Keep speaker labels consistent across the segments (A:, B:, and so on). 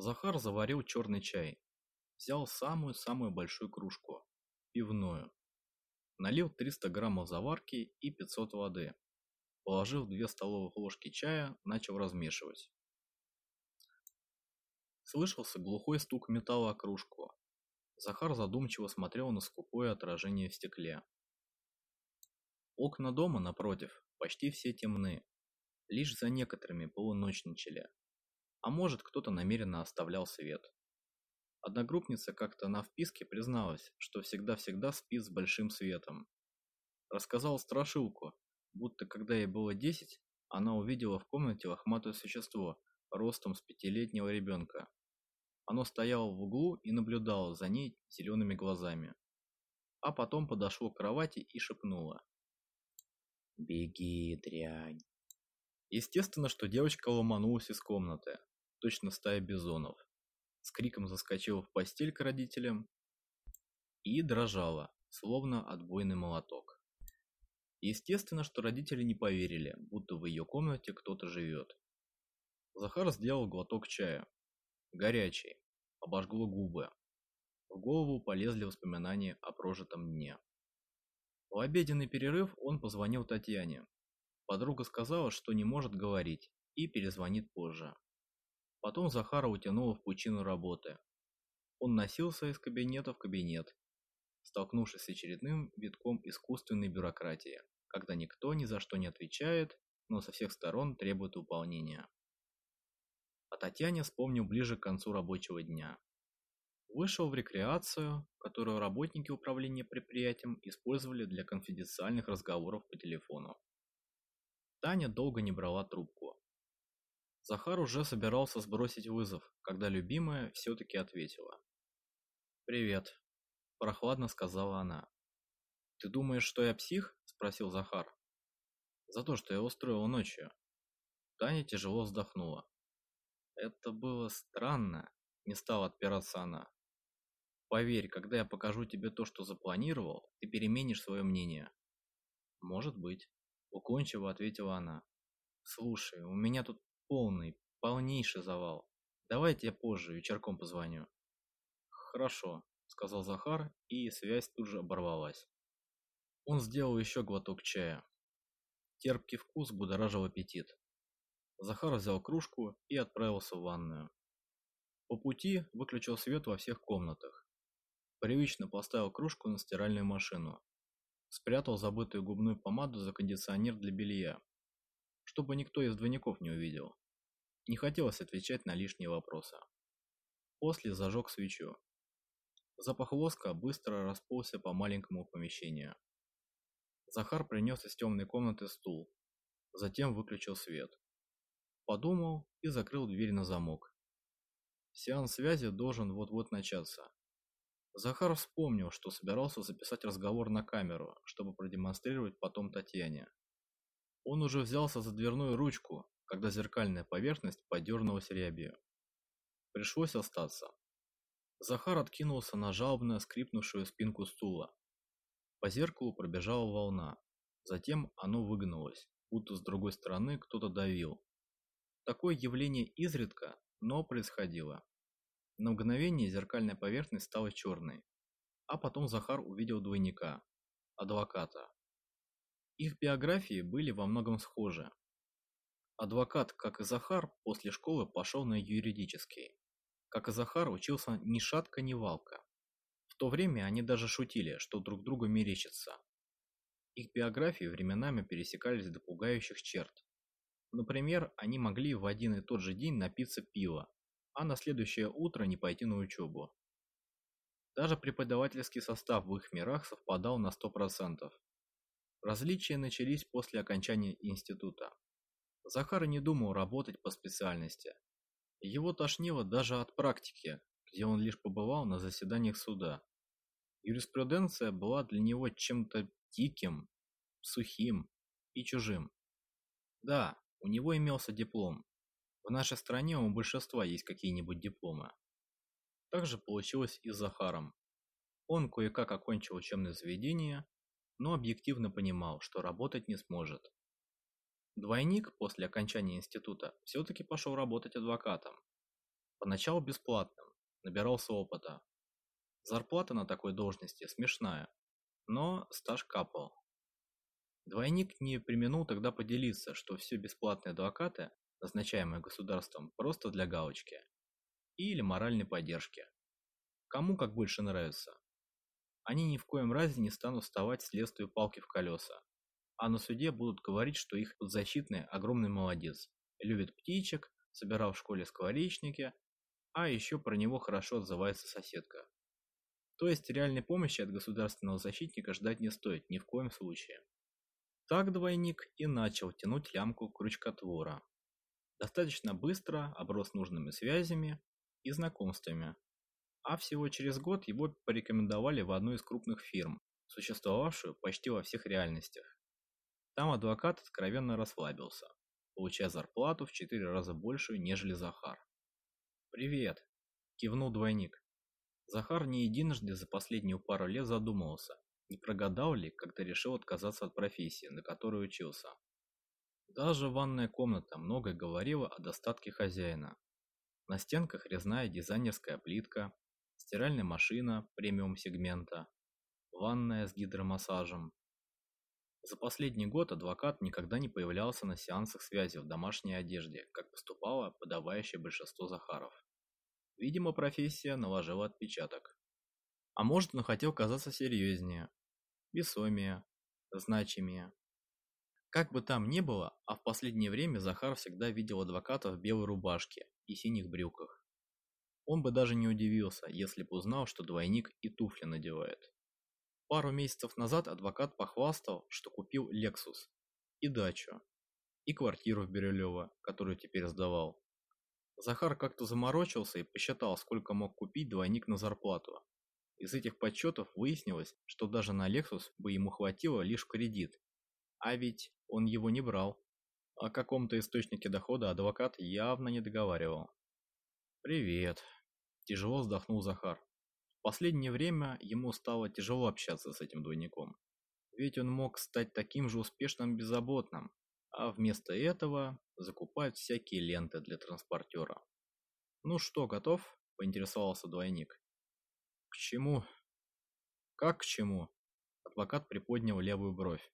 A: Захар заварил черный чай. Взял самую-самую большую кружку, пивную. Налил 300 граммов заварки и 500 воды. Положил 2 столовых ложки чая, начал размешивать. Слышался глухой стук металла о кружку. Захар задумчиво смотрел на скупое отражение в стекле. Окна дома, напротив, почти все темны. Лишь за некоторыми полуночничали а может кто-то намеренно оставлял свет. Одногруппница как-то на вписке призналась, что всегда-всегда спит с большим светом. Рассказал страшилку, будто когда ей было 10, она увидела в комнате лохматое существо ростом с пятилетнего ребенка. Оно стояло в углу и наблюдало за ней зелеными глазами. А потом подошло к кровати и шепнуло. «Беги, дрянь!» Естественно, что девочка ломанулась из комнаты, точно стая бизонов. С криком заскочила в постель к родителям и дрожала, словно отбойный молоток. Естественно, что родители не поверили, будто в ее комнате кто-то живет. Захар сделал глоток чая. Горячий. Обожгло губы. В голову полезли воспоминания о прожитом дне. В обеденный перерыв он позвонил Татьяне. Подруга сказала, что не может говорить и перезвонит позже. Потом Захара утянуло в пучину работы. Он носился из кабинета в кабинет, столкнувшись с очередным витком искусственной бюрократии, когда никто ни за что не отвечает, но со всех сторон требует выполнения. А Татьяне вспомнил ближе к концу рабочего дня. Вышел в рекреацию, которую работники управления предприятием использовали для конфиденциальных разговоров по телефону. Таня долго не брала трубку. Захар уже собирался сбросить вызов, когда любимая все-таки ответила. «Привет», – прохладно сказала она. «Ты думаешь, что я псих?» – спросил Захар. «За то, что я устроил ночью». Таня тяжело вздохнула. «Это было странно», – не стала отпираться она. «Поверь, когда я покажу тебе то, что запланировал, ты переменишь свое мнение». «Может быть», – уклончиво ответила она. «Слушай, у меня тут полный, полнейший завал. Давайте я позже вечерком позвоню. Хорошо, сказал Захар, и связь тут же оборвалась. Он сделал еще глоток чая. Терпкий вкус будоражил аппетит. Захар взял кружку и отправился в ванную. По пути выключил свет во всех комнатах. Привычно поставил кружку на стиральную машину. Спрятал забытую губную помаду за кондиционер для белья, чтобы никто из двойников не увидел. Не хотелось отвечать на лишние вопросы. После зажег свечу. Запах воска быстро расползся по маленькому помещению. Захар принес из темной комнаты стул, затем выключил свет. Подумал и закрыл дверь на замок. Сеанс связи должен вот-вот начаться. Захар вспомнил, что собирался записать разговор на камеру, чтобы продемонстрировать потом Татьяне. Он уже взялся за дверную ручку, когда зеркальная поверхность подернулась рябью. Пришлось остаться. Захар откинулся на жалобно скрипнувшую спинку стула. По зеркалу пробежала волна. Затем оно выгнулось, будто с другой стороны кто-то давил. Такое явление изредка, но происходило. На мгновение зеркальная поверхность стала черной. А потом Захар увидел двойника, адвоката. Их биографии были во многом схожи, Адвокат, как и Захар, после школы пошел на юридический. Как и Захар, учился ни шатка, ни валка. В то время они даже шутили, что друг другу мерещится. Их биографии временами пересекались до пугающих черт. Например, они могли в один и тот же день напиться пива, а на следующее утро не пойти на учебу. Даже преподавательский состав в их мирах совпадал на 100%. Различия начались после окончания института. Захар не думал работать по специальности. Его тошнило даже от практики, где он лишь побывал на заседаниях суда. Юриспруденция была для него чем-то диким, сухим и чужим. Да, у него имелся диплом. В нашей стране у большинства есть какие-нибудь дипломы. Так же получилось и с Захаром. Он кое-как окончил учебное заведение, но объективно понимал, что работать не сможет. Двойник после окончания института все-таки пошел работать адвокатом. Поначалу бесплатным, набирался опыта. Зарплата на такой должности смешная, но стаж капал. Двойник не применул тогда поделиться, что все бесплатные адвокаты, назначаемые государством, просто для галочки или моральной поддержки. Кому как больше нравится. Они ни в коем разе не станут вставать следствию палки в колеса, а на суде будут говорить, что их подзащитный огромный молодец, любит птичек, собирал в школе скворечники, а еще про него хорошо отзывается соседка. То есть реальной помощи от государственного защитника ждать не стоит ни в коем случае. Так двойник и начал тянуть лямку крючкотвора. Достаточно быстро оброс нужными связями и знакомствами. А всего через год его порекомендовали в одну из крупных фирм, существовавшую почти во всех реальностях. Там адвокат откровенно расслабился, получая зарплату в четыре раза большую, нежели Захар. «Привет!» – кивнул двойник. Захар не единожды за последнюю пару лет задумывался, не прогадал ли, когда решил отказаться от профессии, на которой учился. Даже ванная комната многое говорила о достатке хозяина. На стенках резная дизайнерская плитка, стиральная машина премиум-сегмента, ванная с гидромассажем. За последний год адвокат никогда не появлялся на сеансах связи в домашней одежде, как поступало подавающее большинство Захаров. Видимо, профессия наложила отпечаток. А может, он хотел казаться серьезнее, весомее, значимее. Как бы там ни было, а в последнее время Захар всегда видел адвоката в белой рубашке и синих брюках. Он бы даже не удивился, если бы узнал, что двойник и туфли надевает. Пару месяцев назад адвокат похвастал, что купил Lexus и дачу, и квартиру в Бирюлево, которую теперь сдавал. Захар как-то заморочился и посчитал, сколько мог купить двойник на зарплату. Из этих подсчетов выяснилось, что даже на Lexus бы ему хватило лишь кредит. А ведь он его не брал. О каком-то источнике дохода адвокат явно не договаривал. «Привет», – тяжело вздохнул Захар последнее время ему стало тяжело общаться с этим двойником. Ведь он мог стать таким же успешным беззаботным, а вместо этого закупают всякие ленты для транспортера. «Ну что, готов?» – поинтересовался двойник. «К чему?» «Как к чему?» Адвокат приподнял левую бровь.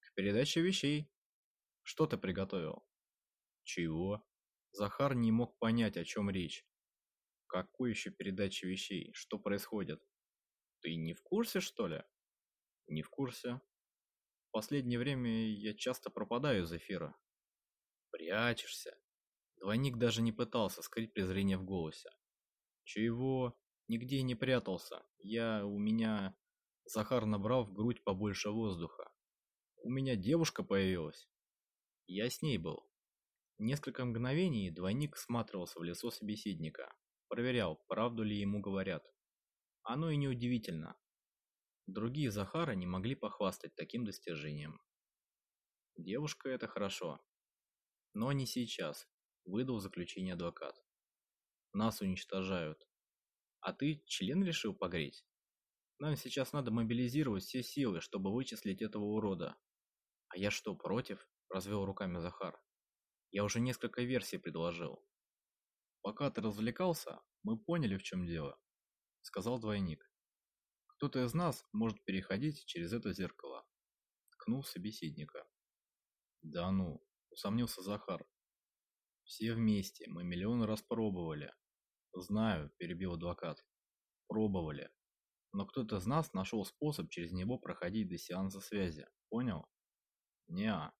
A: «К передаче вещей. Что ты приготовил?» «Чего?» Захар не мог понять, о чем речь. Какой еще передачи вещей? Что происходит? Ты не в курсе, что ли? Не в курсе. В последнее время я часто пропадаю из эфира. Прячешься. Двойник даже не пытался скрыть презрение в голосе. Чего? Нигде не прятался. Я... у меня... Захар набрал в грудь побольше воздуха. У меня девушка появилась. Я с ней был. Несколько мгновений двойник всматривался в лицо собеседника, проверял, правду ли ему говорят. Оно и неудивительно. Другие Захара не могли похвастать таким достижением. Девушка это хорошо. Но не сейчас, выдал заключение адвокат. Нас уничтожают. А ты член решил погреть? Нам сейчас надо мобилизировать все силы, чтобы вычислить этого урода. А я что, против? Развел руками Захар. Я уже несколько версий предложил. Пока ты развлекался, мы поняли, в чем дело, сказал двойник. Кто-то из нас может переходить через это зеркало. Ткнул собеседника. Да ну, усомнился Захар. Все вместе, мы миллион раз пробовали. Знаю, перебил адвокат. Пробовали. Но кто-то из нас нашел способ через него проходить до сеанса связи. Понял? Неа,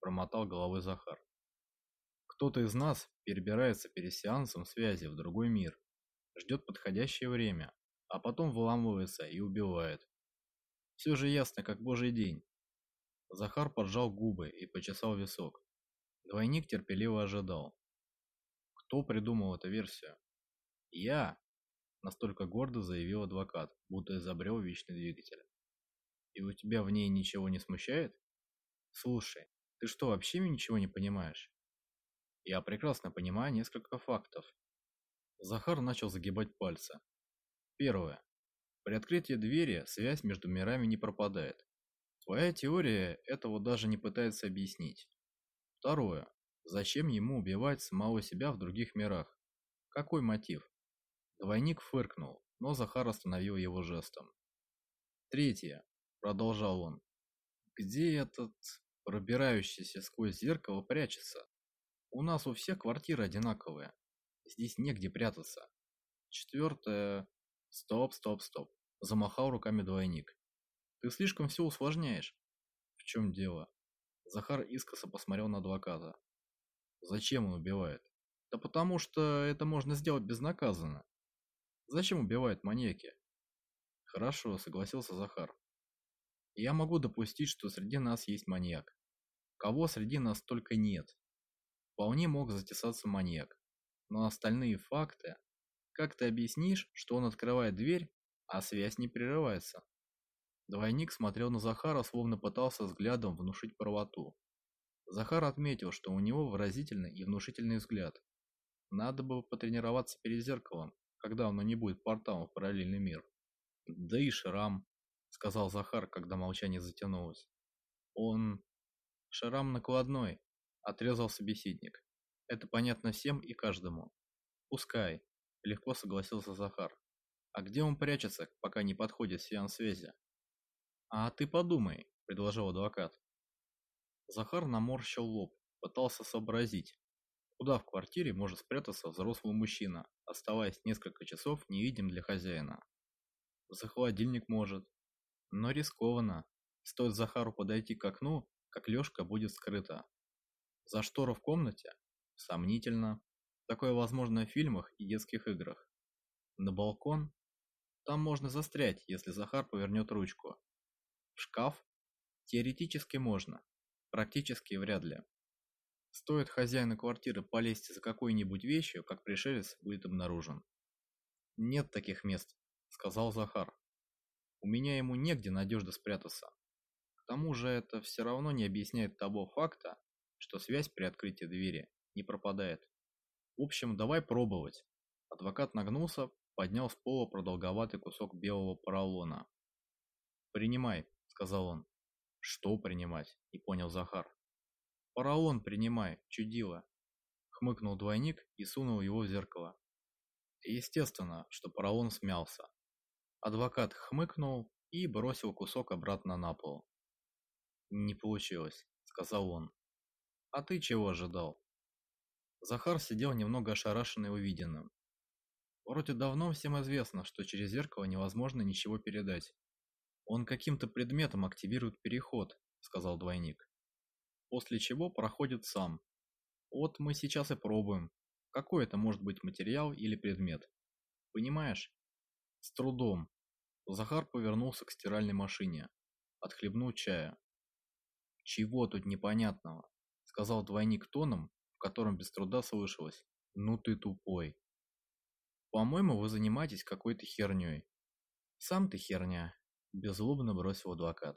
A: промотал головой Захар. Кто-то из нас перебирается перед сеансом связи в другой мир, ждет подходящее время, а потом выламывается и убивает. Все же ясно, как божий день. Захар поджал губы и почесал висок. Двойник терпеливо ожидал. Кто придумал эту версию? Я, настолько гордо заявил адвокат, будто изобрел вечный двигатель. И у тебя в ней ничего не смущает? Слушай, ты что, вообще ничего не понимаешь? Я прекрасно понимаю несколько фактов. Захар начал загибать пальцы. Первое. При открытии двери связь между мирами не пропадает. Твоя теория этого даже не пытается объяснить. Второе. Зачем ему убивать самого себя в других мирах? Какой мотив? Двойник фыркнул, но Захар остановил его жестом. Третье, продолжал он. Где этот пробирающийся сквозь зеркало прячется? У нас у всех квартиры одинаковые. Здесь негде прятаться. Четвертое... Стоп, стоп, стоп. Замахал руками двойник. Ты слишком все усложняешь. В чем дело? Захар искоса посмотрел на адвоката. Зачем он убивает? Да потому что это можно сделать безнаказанно. Зачем убивают маньяки? Хорошо, согласился Захар. Я могу допустить, что среди нас есть маньяк. Кого среди нас только нет. Вполне мог затесаться маньяк. Но остальные факты... Как ты объяснишь, что он открывает дверь, а связь не прерывается? Двойник смотрел на Захара, словно пытался взглядом внушить правоту. Захар отметил, что у него выразительный и внушительный взгляд. Надо бы потренироваться перед зеркалом, когда оно не будет порталом в параллельный мир. Да и шрам, сказал Захар, когда молчание затянулось. Он... Шрам накладной, отрезал собеседник. Это понятно всем и каждому. Пускай, легко согласился Захар. А где он прячется, пока не подходит сеанс связи? А ты подумай, предложил адвокат. Захар наморщил лоб, пытался сообразить, куда в квартире может спрятаться взрослый мужчина, оставаясь несколько часов невидим для хозяина. За холодильник может, но рискованно. Стоит Захару подойти к окну, как Лёшка будет скрыта. За штору в комнате? Сомнительно. Такое возможно в фильмах и детских играх. На балкон? Там можно застрять, если Захар повернет ручку. В шкаф? Теоретически можно. Практически вряд ли. Стоит хозяину квартиры полезть за какой-нибудь вещью, как пришелец будет обнаружен. «Нет таких мест», — сказал Захар. «У меня ему негде надежно спрятаться. К тому же это все равно не объясняет того факта, что связь при открытии двери не пропадает. В общем, давай пробовать». Адвокат нагнулся, поднял с пола продолговатый кусок белого поролона. «Принимай», — сказал он. «Что принимать?» — не понял Захар. «Поролон принимай, чудило!» Хмыкнул двойник и сунул его в зеркало. Естественно, что поролон смялся. Адвокат хмыкнул и бросил кусок обратно на пол. «Не получилось», — сказал он. «А ты чего ожидал?» Захар сидел немного ошарашенный увиденным. Вроде давно всем известно, что через зеркало невозможно ничего передать. Он каким-то предметом активирует переход, сказал двойник после чего проходит сам. Вот мы сейчас и пробуем, какой это может быть материал или предмет. Понимаешь? С трудом. Захар повернулся к стиральной машине, отхлебнул чая. «Чего тут непонятного?» — сказал двойник тоном, в котором без труда слышалось. «Ну ты тупой». «По-моему, вы занимаетесь какой-то херней». «Сам ты херня», — беззлобно бросил адвокат.